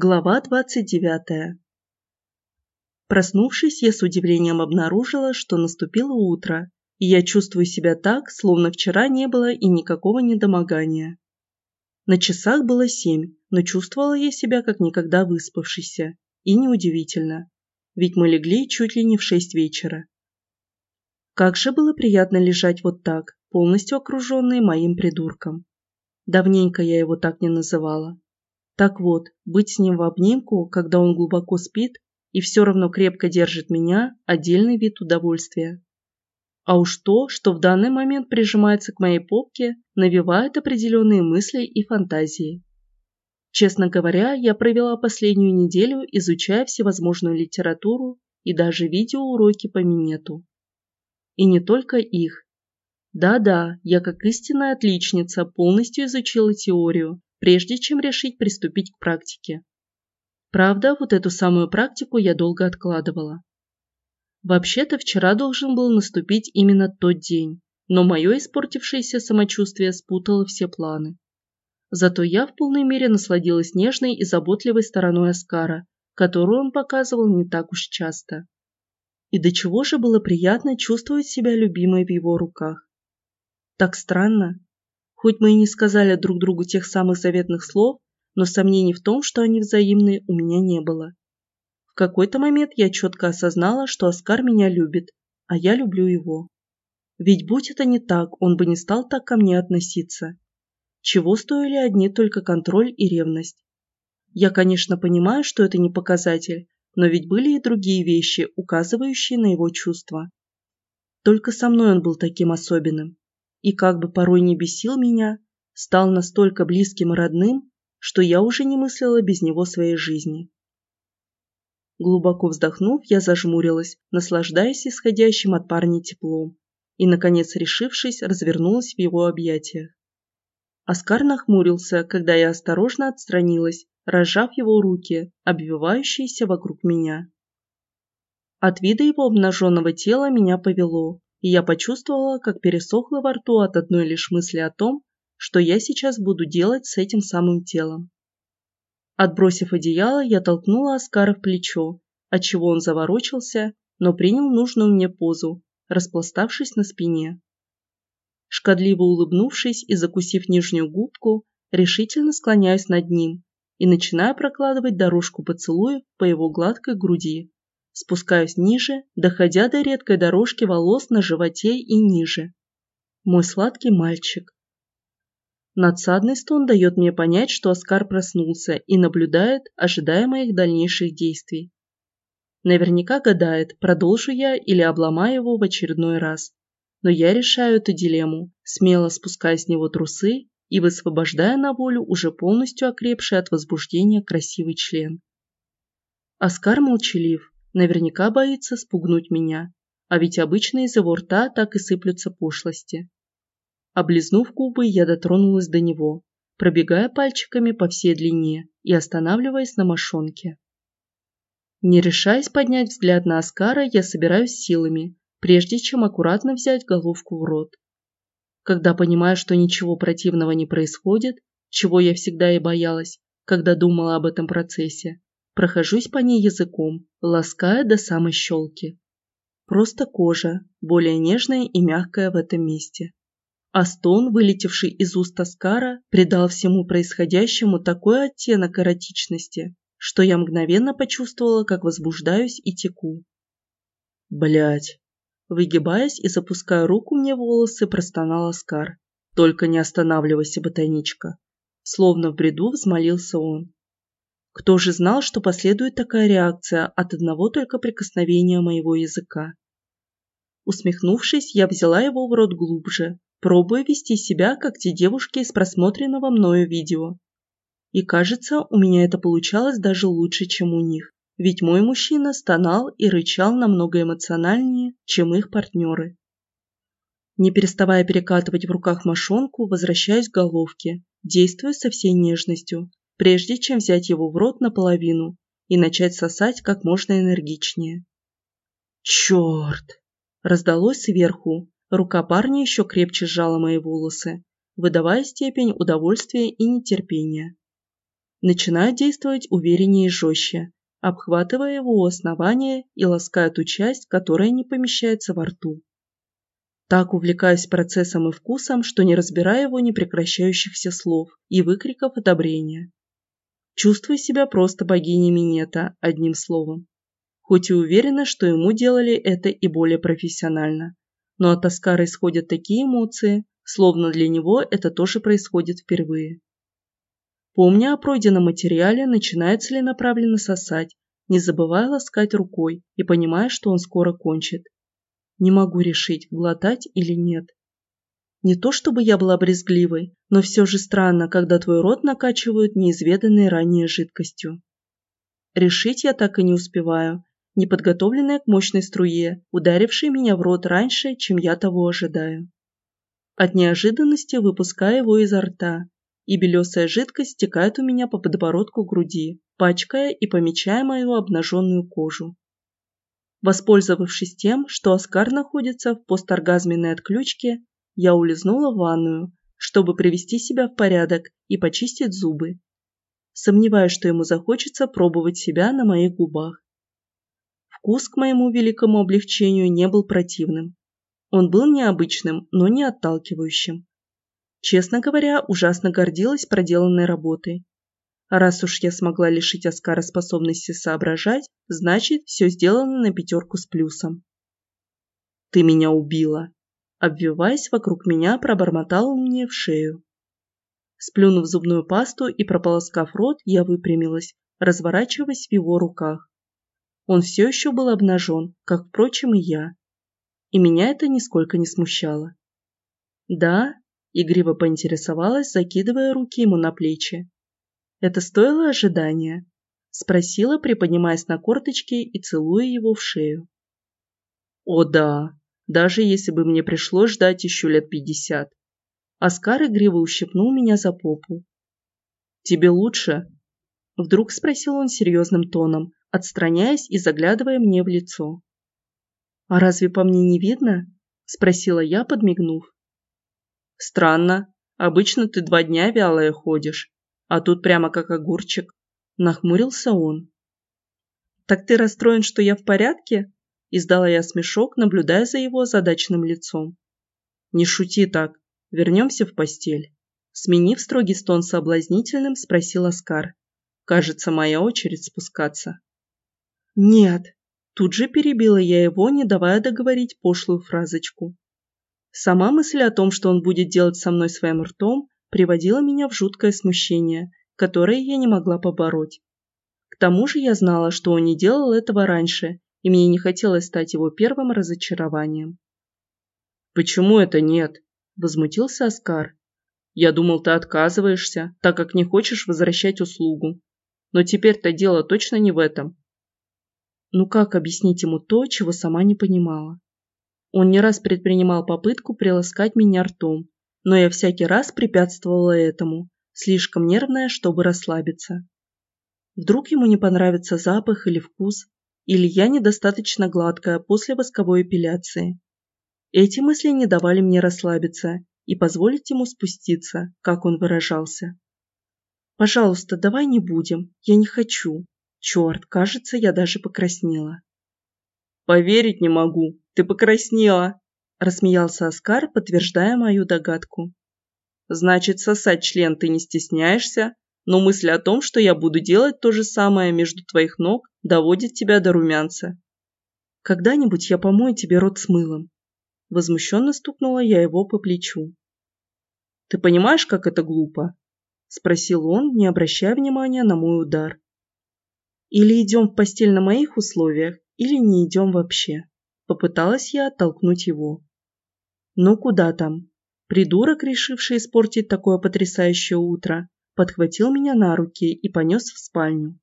Глава 29. Проснувшись, я с удивлением обнаружила, что наступило утро, и я чувствую себя так, словно вчера не было и никакого недомогания. На часах было семь, но чувствовала я себя как никогда выспавшейся. И неудивительно, ведь мы легли чуть ли не в шесть вечера. Как же было приятно лежать вот так, полностью окруженной моим придурком. Давненько я его так не называла. Так вот, быть с ним в обнимку, когда он глубоко спит и все равно крепко держит меня – отдельный вид удовольствия. А уж то, что в данный момент прижимается к моей попке, навевает определенные мысли и фантазии. Честно говоря, я провела последнюю неделю, изучая всевозможную литературу и даже видеоуроки по минету. И не только их. Да-да, я как истинная отличница полностью изучила теорию, прежде чем решить приступить к практике. Правда, вот эту самую практику я долго откладывала. Вообще-то вчера должен был наступить именно тот день, но мое испортившееся самочувствие спутало все планы. Зато я в полной мере насладилась нежной и заботливой стороной Оскара, которую он показывал не так уж часто. И до чего же было приятно чувствовать себя любимой в его руках. Так странно, Хоть мы и не сказали друг другу тех самых заветных слов, но сомнений в том, что они взаимные, у меня не было. В какой-то момент я четко осознала, что Оскар меня любит, а я люблю его. Ведь будь это не так, он бы не стал так ко мне относиться. Чего стоили одни только контроль и ревность? Я, конечно, понимаю, что это не показатель, но ведь были и другие вещи, указывающие на его чувства. Только со мной он был таким особенным и как бы порой не бесил меня, стал настолько близким и родным, что я уже не мыслила без него своей жизни. Глубоко вздохнув, я зажмурилась, наслаждаясь исходящим от парня теплом, и, наконец решившись, развернулась в его объятиях. Оскар нахмурился, когда я осторожно отстранилась, разжав его руки, обвивающиеся вокруг меня. От вида его обнаженного тела меня повело, и я почувствовала, как пересохло во рту от одной лишь мысли о том, что я сейчас буду делать с этим самым телом. Отбросив одеяло, я толкнула Оскара в плечо, отчего он заворочился, но принял нужную мне позу, распластавшись на спине. Шкодливо улыбнувшись и закусив нижнюю губку, решительно склоняюсь над ним и начинаю прокладывать дорожку поцелуев по его гладкой груди, Спускаюсь ниже, доходя до редкой дорожки волос на животе и ниже. Мой сладкий мальчик. Надсадный стон дает мне понять, что Оскар проснулся и наблюдает, ожидая моих дальнейших действий. Наверняка гадает, продолжу я или обломаю его в очередной раз. Но я решаю эту дилемму, смело спуская с него трусы и высвобождая на волю уже полностью окрепший от возбуждения красивый член. Оскар молчалив, Наверняка боится спугнуть меня, а ведь обычно из его рта так и сыплются пошлости. Облизнув губы, я дотронулась до него, пробегая пальчиками по всей длине и останавливаясь на мошонке. Не решаясь поднять взгляд на Оскара, я собираюсь силами, прежде чем аккуратно взять головку в рот. Когда понимаю, что ничего противного не происходит, чего я всегда и боялась, когда думала об этом процессе, Прохожусь по ней языком, лаская до самой щелки. Просто кожа, более нежная и мягкая в этом месте. А стон, вылетевший из уст Аскара, придал всему происходящему такой оттенок эротичности, что я мгновенно почувствовала, как возбуждаюсь и теку. Блять! Выгибаясь и запуская руку мне в волосы, простонал Аскар. Только не останавливайся, ботаничка. Словно в бреду взмолился он. Кто же знал, что последует такая реакция от одного только прикосновения моего языка? Усмехнувшись, я взяла его в рот глубже, пробуя вести себя, как те девушки из просмотренного мною видео. И кажется, у меня это получалось даже лучше, чем у них, ведь мой мужчина стонал и рычал намного эмоциональнее, чем их партнеры. Не переставая перекатывать в руках мошонку, возвращаюсь к головке, действуя со всей нежностью, прежде чем взять его в рот наполовину и начать сосать как можно энергичнее. «Черт!» – раздалось сверху. Рука парня еще крепче сжала мои волосы, выдавая степень удовольствия и нетерпения. Начинаю действовать увереннее и жестче, обхватывая его у основания и лаская ту часть, которая не помещается во рту. Так увлекаюсь процессом и вкусом, что не разбираю его непрекращающихся слов и выкриков одобрения. Чувствую себя просто богиней Минета, одним словом. Хоть и уверена, что ему делали это и более профессионально. Но от Оскара исходят такие эмоции, словно для него это тоже происходит впервые. Помня о пройденном материале, начинаю целенаправленно сосать, не забывая ласкать рукой и понимая, что он скоро кончит. Не могу решить, глотать или нет. Не то чтобы я была брезгливой, но все же странно, когда твой рот накачивают неизведанной ранее жидкостью. Решить я так и не успеваю, неподготовленная к мощной струе, ударившей меня в рот раньше, чем я того ожидаю. От неожиданности выпускаю его изо рта, и белесая жидкость стекает у меня по подбородку груди, пачкая и помечая мою обнаженную кожу. Воспользовавшись тем, что Оскар находится в посторгазменной отключке, я улизнула в ванную, чтобы привести себя в порядок и почистить зубы. Сомневаюсь, что ему захочется пробовать себя на моих губах. Вкус к моему великому облегчению не был противным. Он был необычным, но не отталкивающим. Честно говоря, ужасно гордилась проделанной работой а раз уж я смогла лишить Оскара способности соображать, значит, все сделано на пятерку с плюсом. «Ты меня убила!» Обвиваясь вокруг меня, пробормотал мне в шею. Сплюнув зубную пасту и прополоскав рот, я выпрямилась, разворачиваясь в его руках. Он все еще был обнажен, как, впрочем, и я. И меня это нисколько не смущало. «Да?» – игриво поинтересовалась, закидывая руки ему на плечи. Это стоило ожидания? Спросила, приподнимаясь на корточки и целуя его в шею. О да, даже если бы мне пришлось ждать еще лет пятьдесят. Оскар игриво ущипнул меня за попу. «Тебе лучше?» Вдруг спросил он серьезным тоном, отстраняясь и заглядывая мне в лицо. «А разве по мне не видно?» Спросила я, подмигнув. «Странно. Обычно ты два дня вялая ходишь, а тут прямо как огурчик. Нахмурился он. «Так ты расстроен, что я в порядке?» Издала я смешок, наблюдая за его задачным лицом. «Не шути так. Вернемся в постель». Сменив строгий стон соблазнительным, спросил Оскар. «Кажется, моя очередь спускаться». «Нет!» Тут же перебила я его, не давая договорить пошлую фразочку. Сама мысль о том, что он будет делать со мной своим ртом, приводило меня в жуткое смущение, которое я не могла побороть. К тому же я знала, что он не делал этого раньше, и мне не хотелось стать его первым разочарованием. «Почему это нет?» – возмутился Оскар. «Я думал, ты отказываешься, так как не хочешь возвращать услугу. Но теперь-то дело точно не в этом». Ну как объяснить ему то, чего сама не понимала? Он не раз предпринимал попытку приласкать меня ртом, но я всякий раз препятствовала этому, слишком нервная, чтобы расслабиться. Вдруг ему не понравится запах или вкус, или я недостаточно гладкая после восковой эпиляции. Эти мысли не давали мне расслабиться и позволить ему спуститься, как он выражался. «Пожалуйста, давай не будем, я не хочу. Черт, кажется, я даже покраснела». «Поверить не могу, ты покраснела!» Рассмеялся Оскар, подтверждая мою догадку. Значит, сосать член ты не стесняешься, но мысль о том, что я буду делать то же самое между твоих ног, доводит тебя до румянца. Когда-нибудь я помою тебе рот с мылом. Возмущенно стукнула я его по плечу. Ты понимаешь, как это глупо? Спросил он, не обращая внимания на мой удар. Или идем в постель на моих условиях, или не идем вообще. Попыталась я оттолкнуть его. Ну куда там? Придурок, решивший испортить такое потрясающее утро, подхватил меня на руки и понес в спальню.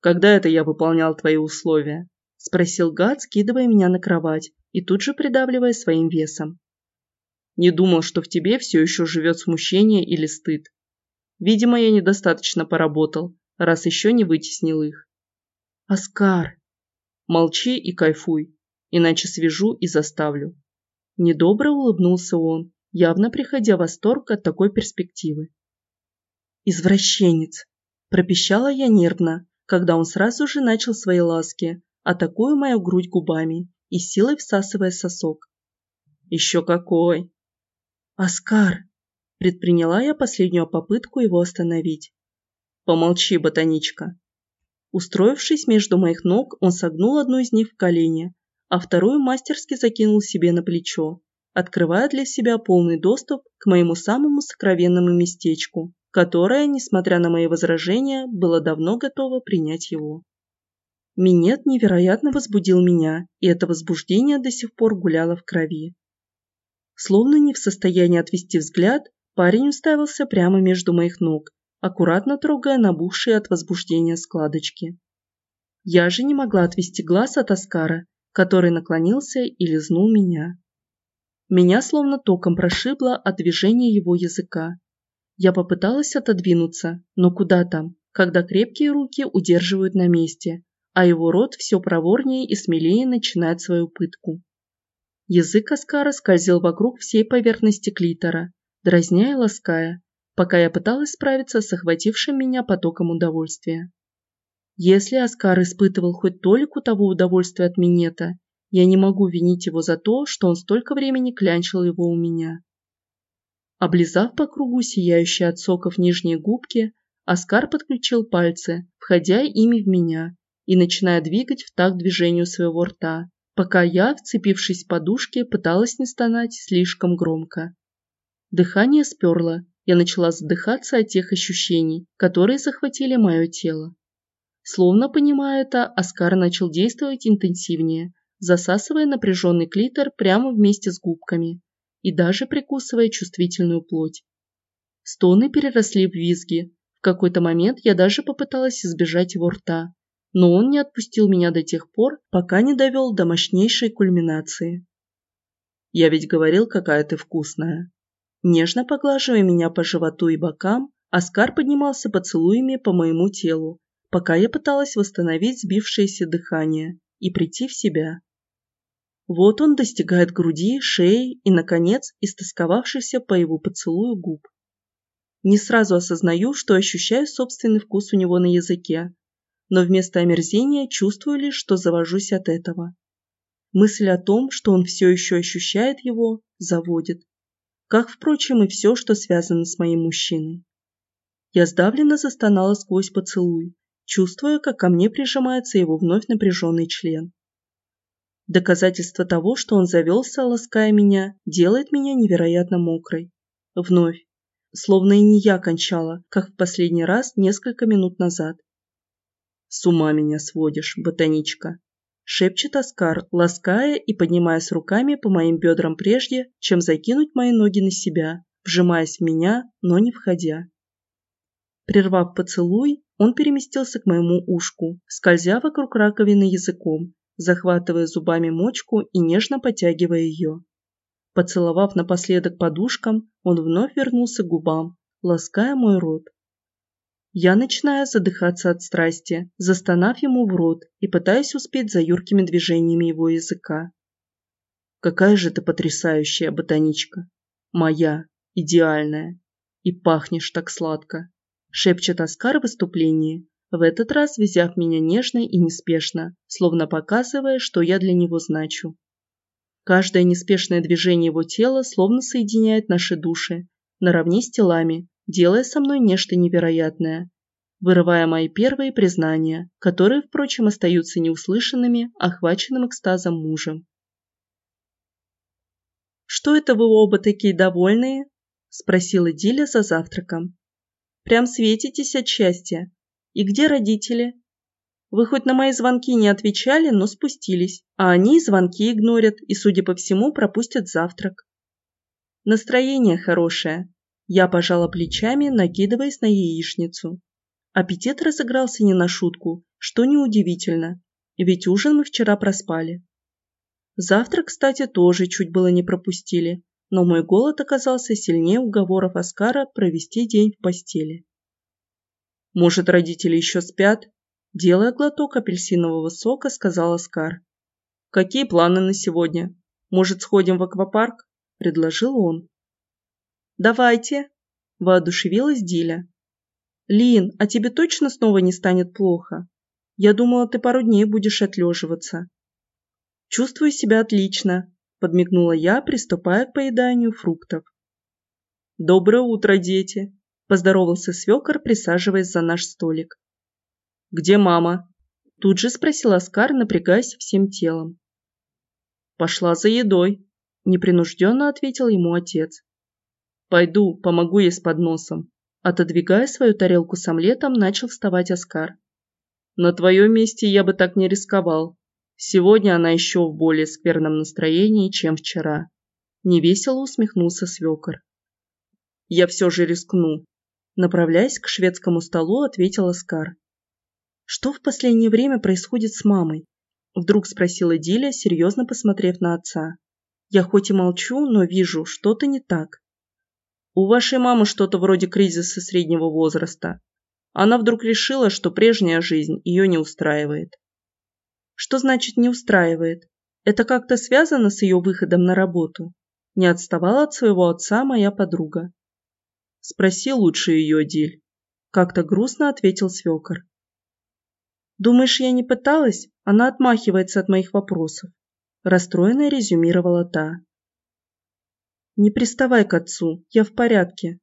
«Когда это я выполнял твои условия?» – спросил гад, скидывая меня на кровать и тут же придавливая своим весом. «Не думал, что в тебе все еще живет смущение или стыд. Видимо, я недостаточно поработал, раз еще не вытеснил их». «Оскар!» «Молчи и кайфуй, иначе свяжу и заставлю. Недобро улыбнулся он, явно приходя в восторг от такой перспективы. «Извращенец!» Пропищала я нервно, когда он сразу же начал свои ласки, атакуя мою грудь губами и силой всасывая сосок. «Еще какой!» «Оскар!» – предприняла я последнюю попытку его остановить. «Помолчи, ботаничка!» Устроившись между моих ног, он согнул одну из них в колени, а вторую мастерски закинул себе на плечо, открывая для себя полный доступ к моему самому сокровенному местечку, которое, несмотря на мои возражения, было давно готово принять его. Минет невероятно возбудил меня, и это возбуждение до сих пор гуляло в крови. Словно не в состоянии отвести взгляд, парень уставился прямо между моих ног, аккуратно трогая набухшие от возбуждения складочки. Я же не могла отвести глаз от Аскара, который наклонился и лизнул меня. Меня словно током прошибло от движения его языка. Я попыталась отодвинуться, но куда там, когда крепкие руки удерживают на месте, а его рот все проворнее и смелее начинает свою пытку. Язык Аскара скользил вокруг всей поверхности клитора, дразня и лаская, пока я пыталась справиться с охватившим меня потоком удовольствия. Если Оскар испытывал хоть толику того удовольствия от минета, я не могу винить его за то, что он столько времени клянчил его у меня. Облизав по кругу сияющие от соков нижние губки, Оскар подключил пальцы, входя ими в меня и начиная двигать в такт движению своего рта, пока я, вцепившись в подушки, пыталась не стонать слишком громко. Дыхание сперло, я начала задыхаться от тех ощущений, которые захватили мое тело. Словно понимая это, Оскар начал действовать интенсивнее, засасывая напряженный клитор прямо вместе с губками и даже прикусывая чувствительную плоть. Стоны переросли в визги. В какой-то момент я даже попыталась избежать его рта, но он не отпустил меня до тех пор, пока не довел до мощнейшей кульминации. «Я ведь говорил, какая ты вкусная». Нежно поглаживая меня по животу и бокам, Оскар поднимался поцелуями по моему телу, пока я пыталась восстановить сбившееся дыхание и прийти в себя. Вот он достигает груди, шеи и, наконец, истосковавшихся по его поцелую губ. Не сразу осознаю, что ощущаю собственный вкус у него на языке, но вместо омерзения чувствую лишь, что завожусь от этого. Мысль о том, что он все еще ощущает его, заводит. Как, впрочем, и все, что связано с моим мужчиной. Я сдавленно застонала сквозь поцелуй, чувствуя, как ко мне прижимается его вновь напряженный член. Доказательство того, что он завелся, лаская меня, делает меня невероятно мокрой. Вновь. Словно и не я кончала, как в последний раз несколько минут назад. «С ума меня сводишь, ботаничка!» Шепчет Оскар, лаская и поднимаясь руками по моим бедрам прежде, чем закинуть мои ноги на себя, вжимаясь в меня, но не входя. Прервав поцелуй, он переместился к моему ушку, скользя вокруг раковины языком, захватывая зубами мочку и нежно потягивая ее. Поцеловав напоследок подушкам, он вновь вернулся к губам, лаская мой рот. Я начинаю задыхаться от страсти, застонав ему в рот и пытаясь успеть за юркими движениями его языка. Какая же ты потрясающая ботаничка. Моя, идеальная. И пахнешь так сладко. Шепчет Оскар в выступлении, в этот раз взяв меня нежно и неспешно, словно показывая, что я для него значу. Каждое неспешное движение его тела словно соединяет наши души, наравне с телами, делая со мной нечто невероятное, вырывая мои первые признания, которые, впрочем, остаются неуслышанными, охваченным экстазом мужем. «Что это вы оба такие довольные?» – спросила Диля за завтраком. «Прям светитесь от счастья. И где родители?» Вы хоть на мои звонки не отвечали, но спустились, а они звонки игнорят и, судя по всему, пропустят завтрак. Настроение хорошее, я пожала плечами, накидываясь на яичницу. Аппетит разыгрался не на шутку, что неудивительно, ведь ужин мы вчера проспали. Завтрак, кстати, тоже чуть было не пропустили, но мой голод оказался сильнее уговоров Оскара провести день в постели. «Может, родители еще спят?» Делая глоток апельсинового сока, сказал Оскар. «Какие планы на сегодня? Может, сходим в аквапарк?» – предложил он. «Давайте!» – воодушевилась Диля. Лин, а тебе точно снова не станет плохо? Я думала, ты пару дней будешь отлеживаться. Чувствую себя отлично, подмигнула я, приступая к поеданию фруктов. Доброе утро, дети, поздоровался свекор, присаживаясь за наш столик. Где мама? Тут же спросил Оскар, напрягаясь всем телом. Пошла за едой, непринужденно ответил ему отец. Пойду, помогу ей с подносом. Отодвигая свою тарелку с омлетом, начал вставать Оскар. «На твоем месте я бы так не рисковал. Сегодня она еще в более скверном настроении, чем вчера». Невесело усмехнулся свекор. «Я все же рискну», направляясь к шведскому столу, ответил Оскар. «Что в последнее время происходит с мамой?» Вдруг спросила Диля, серьезно посмотрев на отца. «Я хоть и молчу, но вижу, что-то не так. У вашей мамы что-то вроде кризиса среднего возраста. Она вдруг решила, что прежняя жизнь ее не устраивает. Что значит не устраивает? Это как-то связано с ее выходом на работу? Не отставала от своего отца моя подруга. Спроси лучше ее, Диль. Как-то грустно ответил свекор. Думаешь, я не пыталась? Она отмахивается от моих вопросов. Расстроенно резюмировала та. Не приставай к отцу, я в порядке.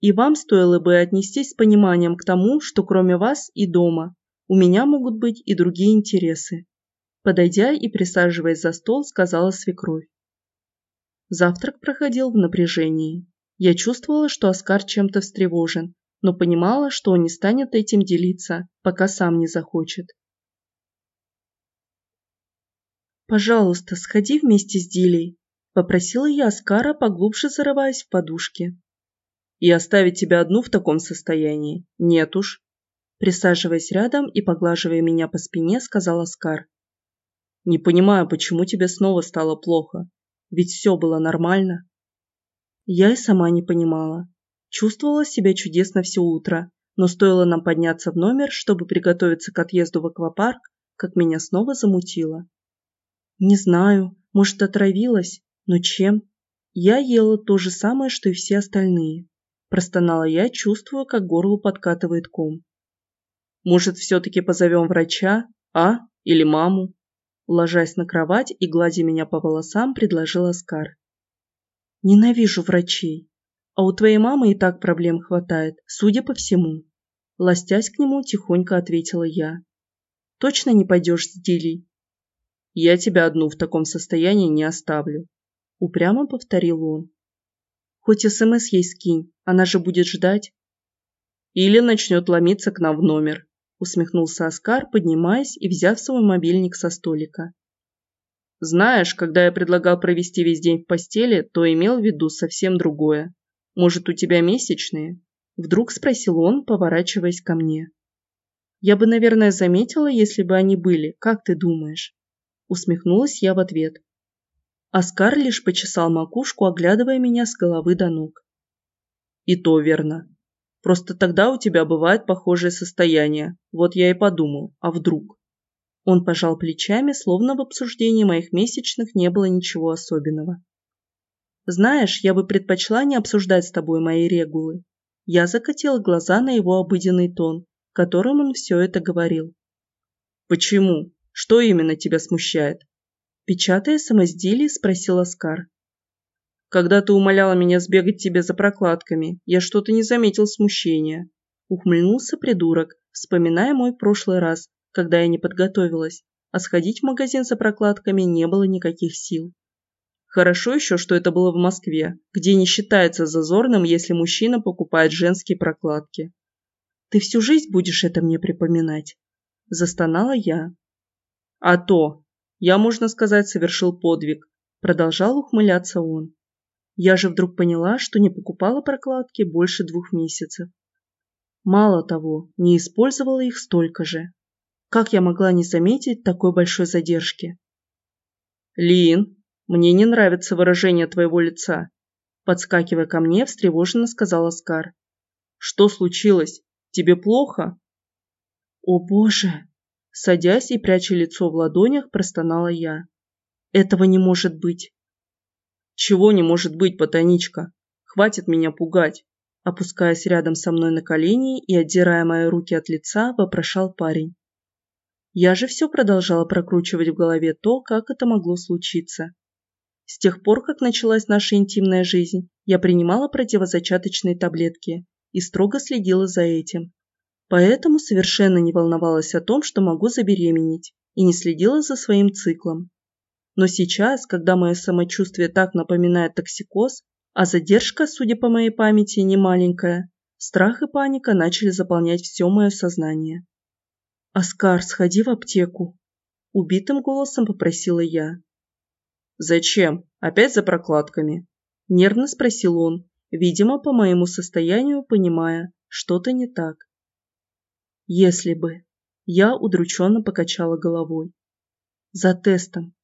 И вам стоило бы отнестись с пониманием к тому, что кроме вас и дома у меня могут быть и другие интересы. Подойдя и присаживаясь за стол, сказала свекровь. Завтрак проходил в напряжении. Я чувствовала, что Оскар чем-то встревожен, но понимала, что он не станет этим делиться, пока сам не захочет. «Пожалуйста, сходи вместе с Дилей», Попросила я Аскара, поглубже зарываясь в подушки. «И оставить тебя одну в таком состоянии? Нет уж». Присаживаясь рядом и поглаживая меня по спине, сказал Аскар. «Не понимаю, почему тебе снова стало плохо. Ведь все было нормально». Я и сама не понимала. Чувствовала себя чудесно все утро, но стоило нам подняться в номер, чтобы приготовиться к отъезду в аквапарк, как меня снова замутило. Не знаю, может, отравилась, но чем? Я ела то же самое, что и все остальные. Простонала я, чувствуя, как горло подкатывает ком. Может, все-таки позовем врача, а? Или маму? Ложась на кровать и гладя меня по волосам, предложил Оскар. Ненавижу врачей. А у твоей мамы и так проблем хватает, судя по всему. Ластясь к нему, тихонько ответила я. Точно не пойдешь с Дилей? Я тебя одну в таком состоянии не оставлю. Упрямо повторил он. Хоть СМС ей скинь, она же будет ждать. Или начнет ломиться к нам в номер, усмехнулся Оскар, поднимаясь и взяв свой мобильник со столика. Знаешь, когда я предлагал провести весь день в постели, то имел в виду совсем другое. Может, у тебя месячные? Вдруг спросил он, поворачиваясь ко мне. Я бы, наверное, заметила, если бы они были, как ты думаешь? Усмехнулась я в ответ. Оскар лишь почесал макушку, оглядывая меня с головы до ног. «И то верно. Просто тогда у тебя бывает похожее состояние. Вот я и подумал, а вдруг?» Он пожал плечами, словно в обсуждении моих месячных не было ничего особенного. «Знаешь, я бы предпочла не обсуждать с тобой мои регулы». Я закатила глаза на его обыденный тон, которым он все это говорил. «Почему? Что именно тебя смущает?» Печатая самоизделие, спросил Оскар. «Когда ты умоляла меня сбегать тебе за прокладками, я что-то не заметил смущения». Ухмыльнулся придурок, вспоминая мой прошлый раз, когда я не подготовилась, а сходить в магазин за прокладками не было никаких сил. Хорошо еще, что это было в Москве, где не считается зазорным, если мужчина покупает женские прокладки. «Ты всю жизнь будешь это мне припоминать?» Застонала я. «А то!» Я, можно сказать, совершил подвиг. Продолжал ухмыляться он. Я же вдруг поняла, что не покупала прокладки больше двух месяцев. Мало того, не использовала их столько же. Как я могла не заметить такой большой задержки? «Лин, мне не нравится выражение твоего лица», подскакивая ко мне, встревоженно сказал Оскар. «Что случилось? Тебе плохо?» «О боже!» Садясь и пряча лицо в ладонях, простонала я. Этого не может быть. Чего не может быть, ботаничка? Хватит меня пугать. Опускаясь рядом со мной на колени и отдирая мои руки от лица, вопрошал парень. Я же все продолжала прокручивать в голове то, как это могло случиться. С тех пор, как началась наша интимная жизнь, я принимала противозачаточные таблетки и строго следила за этим. Поэтому совершенно не волновалась о том, что могу забеременеть, и не следила за своим циклом. Но сейчас, когда мое самочувствие так напоминает токсикоз, а задержка, судя по моей памяти, не маленькая. Страх и паника начали заполнять все мое сознание. «Оскар, сходи в аптеку», – убитым голосом попросила я. «Зачем? Опять за прокладками?» – нервно спросил он, видимо, по моему состоянию понимая, что-то не так. «Если бы...» – я удрученно покачала головой. «За тестом.